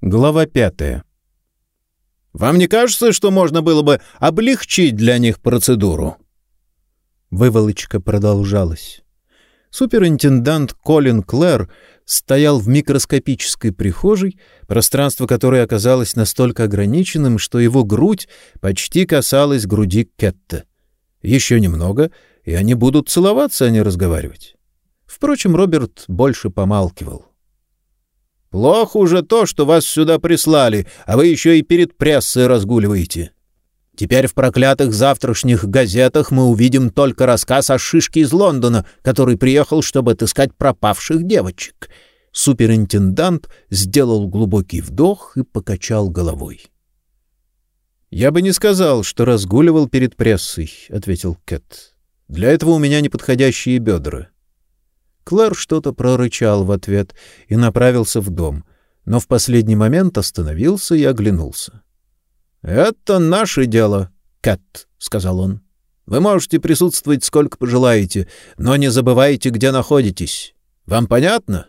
Глава пятая. «Вам не кажется, что можно было бы облегчить для них процедуру?» Выволочка продолжалась. Суперинтендант Колин Клэр стоял в микроскопической прихожей, пространство которой оказалось настолько ограниченным, что его грудь почти касалась груди Кетта. Еще немного, и они будут целоваться, а не разговаривать. Впрочем, Роберт больше помалкивал. Плохо уже то, что вас сюда прислали, а вы еще и перед прессой разгуливаете. Теперь в проклятых завтрашних газетах мы увидим только рассказ о шишке из Лондона, который приехал, чтобы отыскать пропавших девочек. Суперинтендант сделал глубокий вдох и покачал головой. «Я бы не сказал, что разгуливал перед прессой», — ответил Кэт. «Для этого у меня неподходящие бедра. Клэр что-то прорычал в ответ и направился в дом, но в последний момент остановился и оглянулся. «Это наше дело, Кэт», — сказал он. «Вы можете присутствовать сколько пожелаете, но не забывайте, где находитесь. Вам понятно?»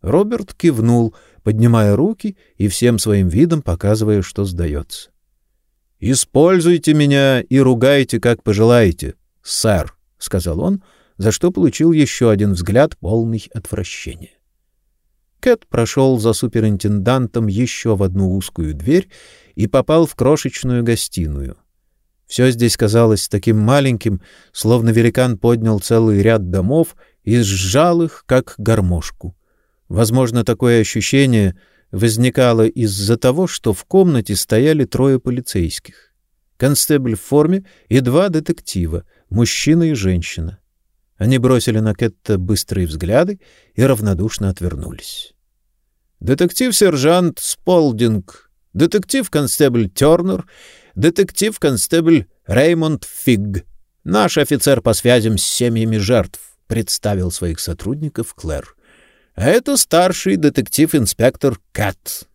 Роберт кивнул, поднимая руки и всем своим видом показывая, что сдается. «Используйте меня и ругайте, как пожелаете, сэр», — сказал он, — за что получил еще один взгляд, полный отвращения. Кэт прошел за суперинтендантом еще в одну узкую дверь и попал в крошечную гостиную. Все здесь казалось таким маленьким, словно великан поднял целый ряд домов и сжал их, как гармошку. Возможно, такое ощущение возникало из-за того, что в комнате стояли трое полицейских. Констебль в форме и два детектива, мужчина и женщина. Они бросили на Кетта быстрые взгляды и равнодушно отвернулись. «Детектив-сержант Сполдинг, детектив-констебль Тернер, детектив-констебль Реймонд Фигг, наш офицер по связям с семьями жертв», — представил своих сотрудников Клэр. «А это старший детектив-инспектор Кэт».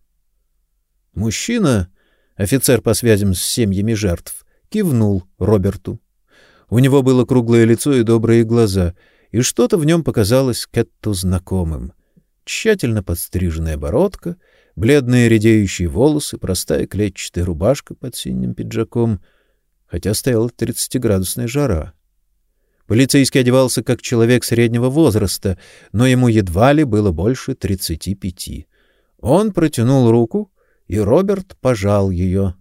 Мужчина, офицер по связям с семьями жертв, кивнул Роберту. У него было круглое лицо и добрые глаза, и что-то в нем показалось Кэтту знакомым. Тщательно подстриженная бородка, бледные редеющие волосы, простая клетчатая рубашка под синим пиджаком, хотя стояла тридцатиградусная жара. Полицейский одевался как человек среднего возраста, но ему едва ли было больше тридцати пяти. Он протянул руку, и Роберт пожал ее.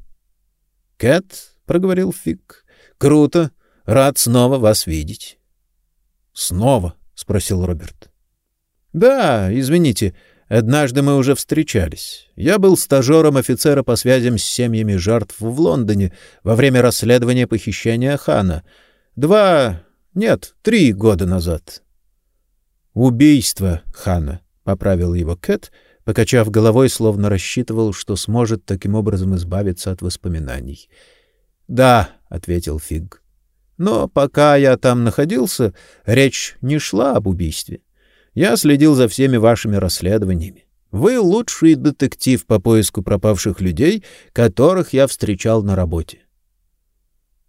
— Кэт, — проговорил Фиг, — круто. Рад снова вас видеть. — Снова? — спросил Роберт. — Да, извините, однажды мы уже встречались. Я был стажером офицера по связям с семьями жертв в Лондоне во время расследования похищения Хана. Два... нет, три года назад. — Убийство Хана, — поправил его Кэт, покачав головой, словно рассчитывал, что сможет таким образом избавиться от воспоминаний. — Да, — ответил Фиг. Но пока я там находился, речь не шла об убийстве. Я следил за всеми вашими расследованиями. Вы лучший детектив по поиску пропавших людей, которых я встречал на работе.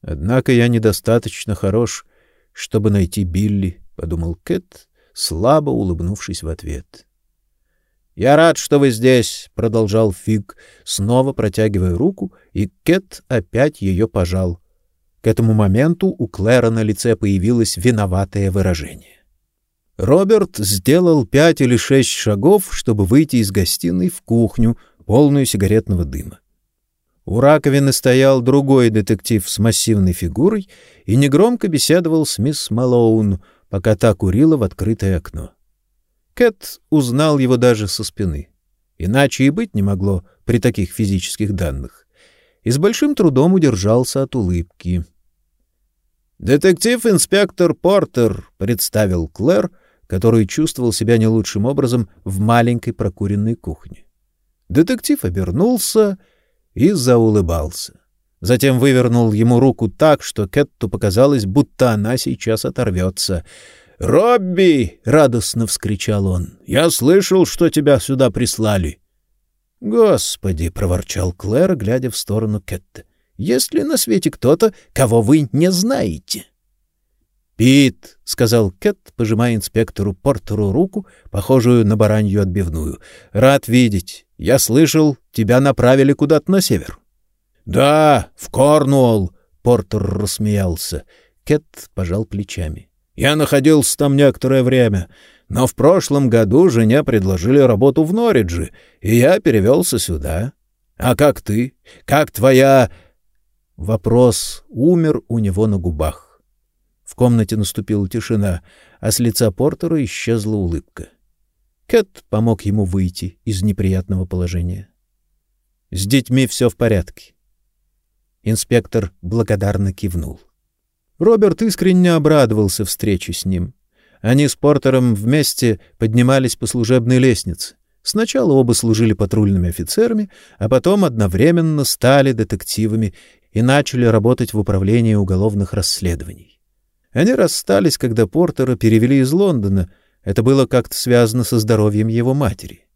Однако я недостаточно хорош, чтобы найти Билли, подумал Кэт, слабо улыбнувшись в ответ. Я рад, что вы здесь, продолжал Фиг, снова протягивая руку, и Кэт опять ее пожал. К этому моменту у Клэра на лице появилось виноватое выражение. Роберт сделал пять или шесть шагов, чтобы выйти из гостиной в кухню, полную сигаретного дыма. У раковины стоял другой детектив с массивной фигурой и негромко беседовал с мисс Малоун, пока та курила в открытое окно. Кэт узнал его даже со спины. Иначе и быть не могло при таких физических данных. И с большим трудом удержался от улыбки. «Детектив-инспектор Портер», — представил Клэр, который чувствовал себя не лучшим образом в маленькой прокуренной кухне. Детектив обернулся и заулыбался. Затем вывернул ему руку так, что Кэтту показалось, будто она сейчас оторвется. «Робби!» — радостно вскричал он. «Я слышал, что тебя сюда прислали». «Господи!» — проворчал Клэр, глядя в сторону Кэтта. Есть ли на свете кто-то, кого вы не знаете? Пит, сказал Кэт, пожимая инспектору Портеру руку, похожую на баранью отбивную. Рад видеть. Я слышал, тебя направили куда-то на север. Да, в Корнуолл, Портер рассмеялся. Кэт пожал плечами. Я находился там некоторое время, но в прошлом году жене предложили работу в Норридже, и я перевелся сюда. А как ты? Как твоя Вопрос умер у него на губах. В комнате наступила тишина, а с лица Портера исчезла улыбка. Кэт помог ему выйти из неприятного положения. С детьми все в порядке. Инспектор благодарно кивнул. Роберт искренне обрадовался встрече с ним. Они с Портером вместе поднимались по служебной лестнице. Сначала оба служили патрульными офицерами, а потом одновременно стали детективами и начали работать в управлении уголовных расследований. Они расстались, когда Портера перевели из Лондона. Это было как-то связано со здоровьем его матери.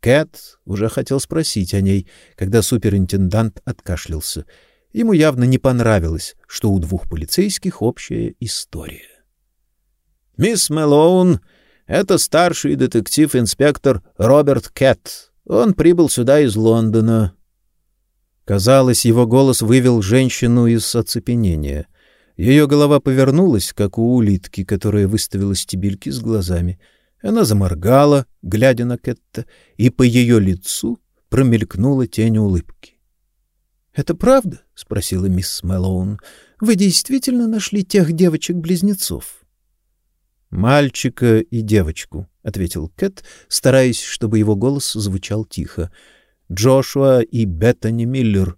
Кэт уже хотел спросить о ней, когда суперинтендант откашлялся. Ему явно не понравилось, что у двух полицейских общая история. Мисс Мэлоун — это старший детектив-инспектор Роберт Кэт. Он прибыл сюда из Лондона. Казалось, его голос вывел женщину из оцепенения. Ее голова повернулась, как у улитки, которая выставила стебельки с глазами. Она заморгала, глядя на Кетта, и по ее лицу промелькнула тень улыбки. — Это правда? — спросила мисс Мэлоун. — Вы действительно нашли тех девочек-близнецов? — Мальчика и девочку, — ответил Кэт, стараясь, чтобы его голос звучал тихо. Джошуа и Беттани Миллер.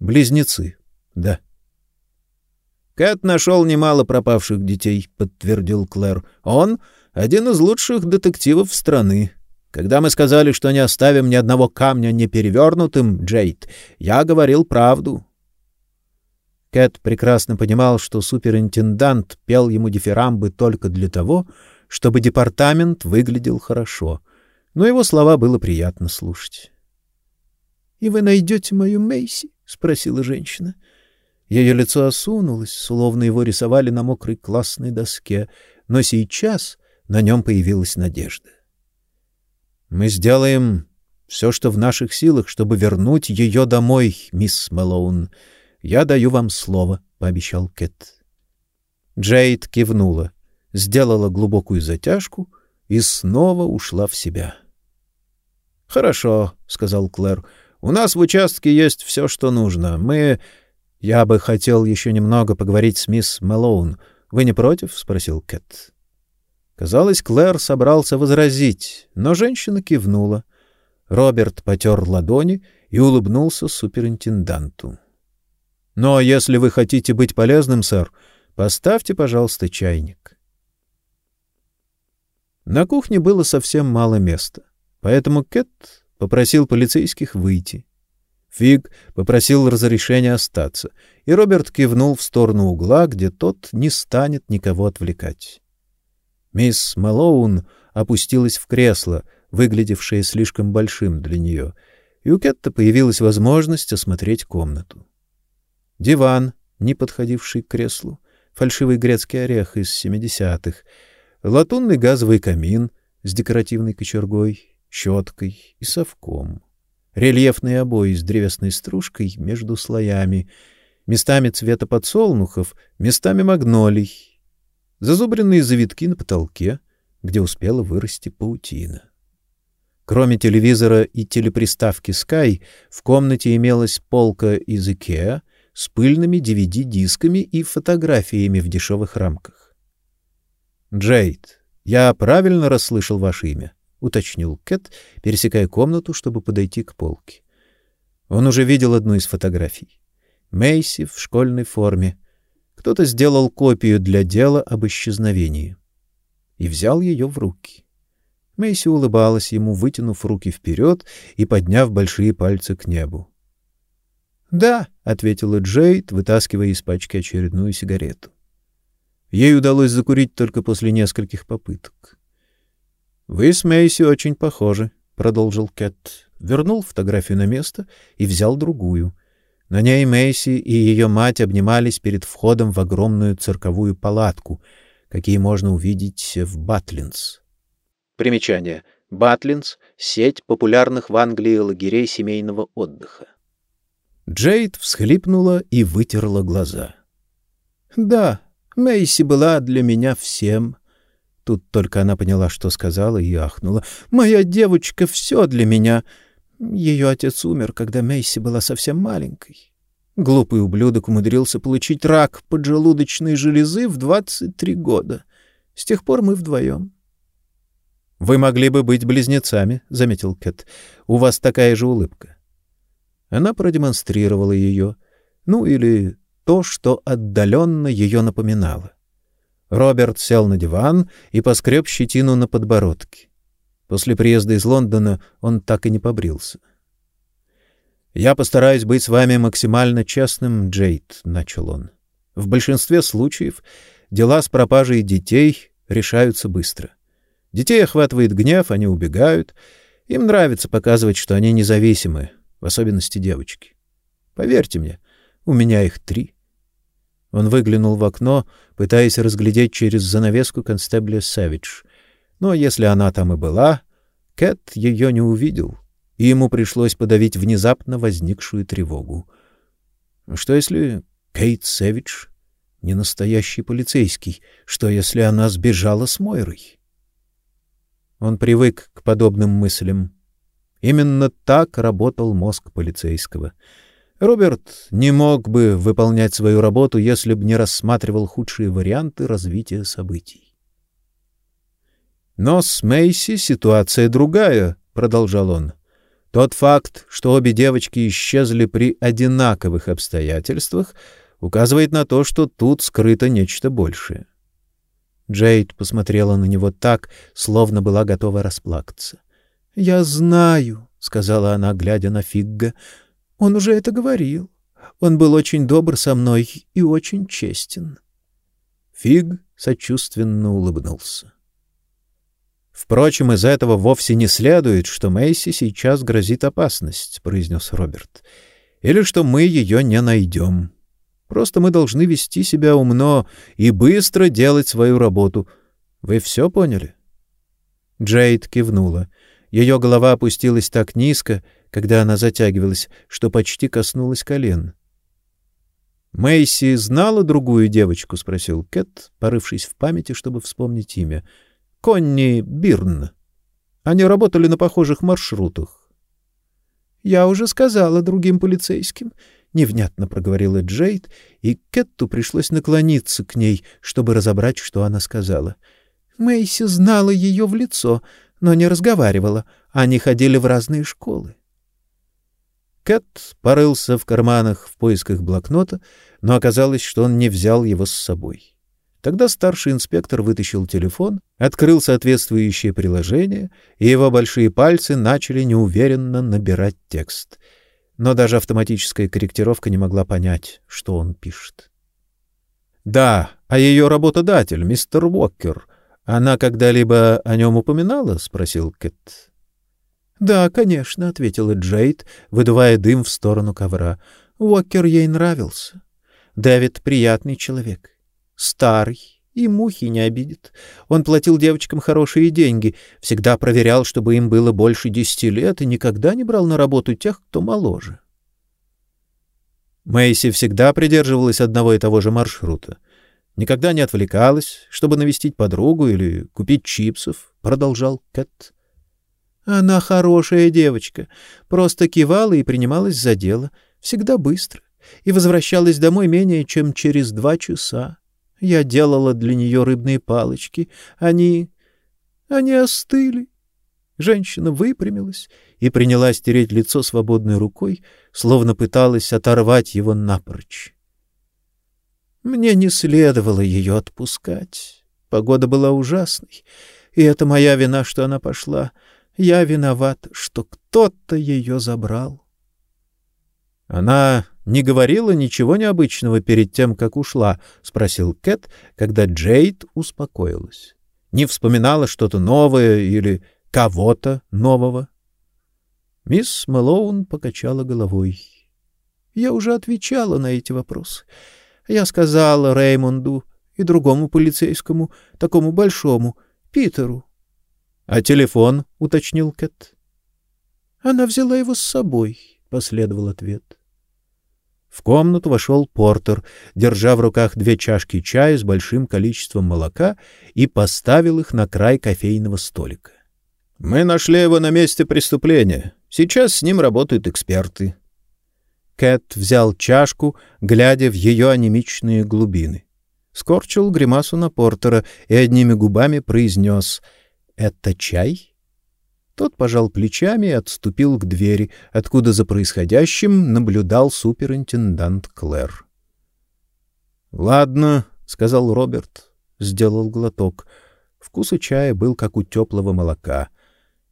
Близнецы, да. Кэт нашел немало пропавших детей, подтвердил Клэр. Он один из лучших детективов страны. Когда мы сказали, что не оставим ни одного камня неперевернутым, Джейд, я говорил правду. Кэт прекрасно понимал, что суперинтендант пел ему дифирамбы только для того, чтобы департамент выглядел хорошо, но его слова было приятно слушать. — И вы найдете мою Мейси? — спросила женщина. Ее лицо осунулось, словно его рисовали на мокрой классной доске, но сейчас на нем появилась надежда. — Мы сделаем все, что в наших силах, чтобы вернуть ее домой, мисс Мэлоун. Я даю вам слово, — пообещал Кэт. Джейд кивнула, сделала глубокую затяжку и снова ушла в себя. — Хорошо, — сказал Клэр. У нас в участке есть все, что нужно. Мы... Я бы хотел еще немного поговорить с мисс Мэлоун. Вы не против? — спросил Кэт. Казалось, Клэр собрался возразить, но женщина кивнула. Роберт потер ладони и улыбнулся суперинтенданту. — Но если вы хотите быть полезным, сэр, поставьте, пожалуйста, чайник. На кухне было совсем мало места, поэтому Кэт попросил полицейских выйти. Фиг попросил разрешения остаться, и Роберт кивнул в сторону угла, где тот не станет никого отвлекать. Мисс Малоун опустилась в кресло, выглядевшее слишком большим для нее, и у Кетта появилась возможность осмотреть комнату. Диван, не подходивший к креслу, фальшивый грецкий орех из семидесятых, латунный газовый камин с декоративной кочергой, щеткой и совком. Рельефные обои с древесной стружкой между слоями, местами цвета подсолнухов, местами магнолий. Зазубренные завитки на потолке, где успела вырасти паутина. Кроме телевизора и телеприставки Sky, в комнате имелась полка из IKEA с пыльными DVD-дисками и фотографиями в дешевых рамках. Джейд, я правильно расслышал ваше имя? — уточнил Кэт, пересекая комнату, чтобы подойти к полке. Он уже видел одну из фотографий. Мэйси в школьной форме. Кто-то сделал копию для дела об исчезновении. И взял ее в руки. Мэйси улыбалась ему, вытянув руки вперед и подняв большие пальцы к небу. "Да", ответила Джейд, вытаскивая из пачки очередную сигарету. Ей удалось закурить только после нескольких попыток. Вы с Мэйси очень похожи, продолжил Кэт. Вернул фотографию на место и взял другую. На ней Мэйси и ее мать обнимались перед входом в огромную цирковую палатку, какие можно увидеть в Батлинс. Примечание. Батлинс — сеть популярных в Англии лагерей семейного отдыха. Джейд всхлипнула и вытерла глаза. «Да, Мэйси была для меня всем». Тут только она поняла, что сказала, и ахнула. «Моя девочка — все для меня. Ее отец умер, когда Мэйси была совсем маленькой. Глупый ублюдок умудрился получить рак поджелудочной железы в 23 года. С тех пор мы вдвоем. — Вы могли бы быть близнецами, — заметил Кэт. — У вас такая же улыбка. Она продемонстрировала ее, ну или то, что отдаленно ее напоминало. Роберт сел на диван и поскреб щетину на подбородке. После приезда из Лондона он так и не побрился. «Я постараюсь быть с вами максимально честным, Джейд», — начал он. «В большинстве случаев дела с пропажей детей решаются быстро. Детей охватывает гнев, они убегают. Им нравится показывать, что они независимы, в особенности девочки. Поверьте мне, у меня их три». Он выглянул в окно, пытаясь разглядеть через занавеску констебля Савидж — но если она там и была, Кэт ее не увидел, и ему пришлось подавить внезапно возникшую тревогу. Что если Кейт Сэвидж не настоящий полицейский? Что если она сбежала с Мойрой? Он привык к подобным мыслям. Именно так работал мозг полицейского. Роберт не мог бы выполнять свою работу, если бы не рассматривал худшие варианты развития событий. Но с Мейси ситуация другая, продолжал он. Тот факт, что обе девочки исчезли при одинаковых обстоятельствах, указывает на то, что тут скрыто нечто большее. Джейд посмотрела на него так, словно была готова расплакаться. "Я знаю", сказала она, глядя на Фигга. "Он уже это говорил. Он был очень добр со мной и очень честен". Фиг сочувственно улыбнулся. Впрочем, из этого вовсе не следует, что Мэйси сейчас грозит опасность, произнес Роберт. Или что мы ее не найдем. Просто мы должны вести себя умно и быстро делать свою работу. Вы все поняли? Джейд кивнула. Ее голова опустилась так низко, когда она затягивалась, что почти коснулась колен. Мэйси знала другую девочку, спросил Кэт, порывшись в памяти, чтобы вспомнить имя. Конни Бирн. Они работали на похожих маршрутах. Я уже сказала другим полицейским, невнятно проговорила Джейд, и Кетту пришлось наклониться к ней, чтобы разобрать, что она сказала. Мэйси знала ее в лицо, но не разговаривала. Они ходили в разные школы. Кэт порылся в карманах в поисках блокнота, но оказалось, что он не взял его с собой. Тогда старший инспектор вытащил телефон, открыл соответствующее приложение, и его большие пальцы начали неуверенно набирать текст. Но даже автоматическая корректировка не могла понять, что он пишет. Да, а ее работодатель, мистер Уокер, она когда-либо о нем упоминала, спросил Кэт. Да, конечно, ответила Джейд, выдувая дым в сторону ковра. Уокер ей нравился. Дэвид приятный человек старый и мухи не обидит. Он платил девочкам хорошие деньги, всегда проверял, чтобы им было больше десяти лет, и никогда не брал на работу тех, кто моложе. Мэйси всегда придерживалась одного и того же маршрута. Никогда не отвлекалась, чтобы навестить подругу или купить чипсов, продолжал Кэт. Она хорошая девочка, просто кивала и принималась за дело, всегда быстро, и возвращалась домой менее чем через два часа. Я делала для нее рыбные палочки. Они... они остыли. Женщина выпрямилась и принялась тереть лицо свободной рукой, словно пыталась оторвать его напрочь. Мне не следовало ее отпускать. Погода была ужасной, и это моя вина, что она пошла. Я виноват, что кто-то ее забрал. Она не говорила ничего необычного перед тем, как ушла, спросил Кэт, когда Джейд успокоилась. Не вспоминала что-то новое или кого-то нового. Мисс Мэлоун покачала головой. Я уже отвечала на эти вопросы. Я сказала Реймонду и другому полицейскому, такому большому, Питеру. — А телефон? — уточнил Кэт. — Она взяла его с собой, — последовал ответ. В комнату вошел Портер, держа в руках две чашки чая с большим количеством молока и поставил их на край кофейного столика. — Мы нашли его на месте преступления. Сейчас с ним работают эксперты. Кэт взял чашку, глядя в ее анемичные глубины. Скорчил гримасу на Портера и одними губами произнес «Это чай?» Тот пожал плечами и отступил к двери, откуда за происходящим наблюдал суперинтендант Клэр. «Ладно», — сказал Роберт, сделал глоток. Вкус чая был как у теплого молока,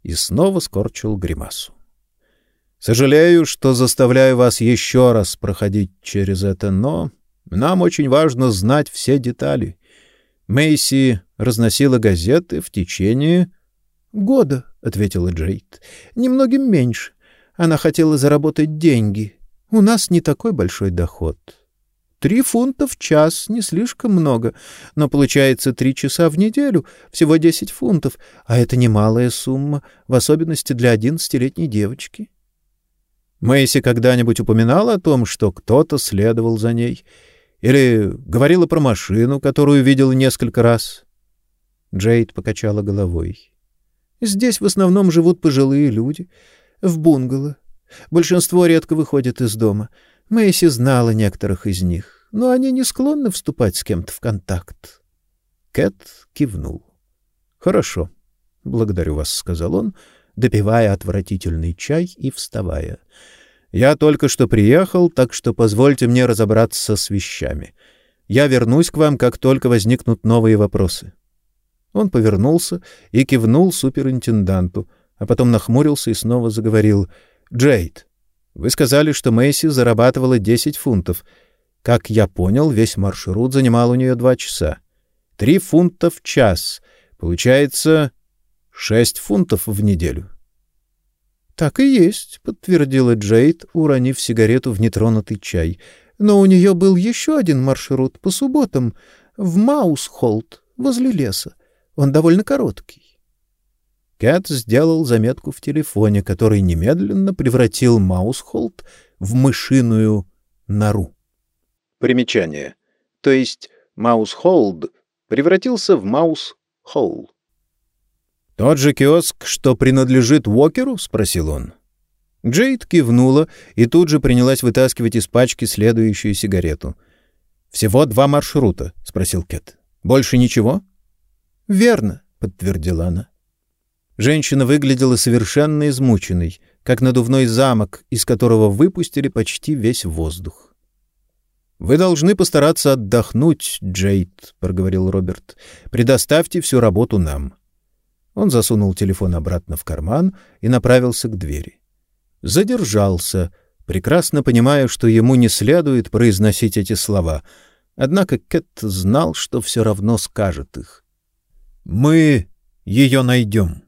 и снова скорчил гримасу. «Сожалею, что заставляю вас еще раз проходить через это, но нам очень важно знать все детали. Мэйси разносила газеты в течение года, ответила Джейд. Немногим меньше. Она хотела заработать деньги. У нас не такой большой доход. Три фунта в час не слишком много, но получается три часа в неделю, всего десять фунтов, а это немалая сумма, в особенности для одиннадцатилетней девочки. Мэйси когда-нибудь упоминала о том, что кто-то следовал за ней, или говорила про машину, которую видела несколько раз? Джейд покачала головой. Здесь в основном живут пожилые люди. В бунгало. Большинство редко выходит из дома. Мэйси знала некоторых из них, но они не склонны вступать с кем-то в контакт. Кэт кивнул. «Хорошо. Благодарю вас», — сказал он, допивая отвратительный чай и вставая. «Я только что приехал, так что позвольте мне разобраться с вещами. Я вернусь к вам, как только возникнут новые вопросы». Он повернулся и кивнул суперинтенданту, а потом нахмурился и снова заговорил. «Джейд, вы сказали, что Мэйси зарабатывала 10 фунтов. Как я понял, весь маршрут занимал у нее два часа. Три фунта в час. Получается, шесть фунтов в неделю». «Так и есть», — подтвердила Джейд, уронив сигарету в нетронутый чай. «Но у нее был еще один маршрут по субботам в Маусхолд, возле леса. Он довольно короткий. Кэт сделал заметку в телефоне, который немедленно превратил Маусхолд в мышиную нору. Примечание. То есть Маусхолд превратился в Маусхолл. «Тот же киоск, что принадлежит Уокеру?» — спросил он. Джейд кивнула и тут же принялась вытаскивать из пачки следующую сигарету. «Всего два маршрута?» — спросил Кэт. «Больше ничего?» Верно, подтвердила она. Женщина выглядела совершенно измученной, как надувной замок, из которого выпустили почти весь воздух. Вы должны постараться отдохнуть, Джейд, проговорил Роберт. Предоставьте всю работу нам. Он засунул телефон обратно в карман и направился к двери. Задержался, прекрасно понимая, что ему не следует произносить эти слова. Однако Кэт знал, что все равно скажет их. Мы ее найдем.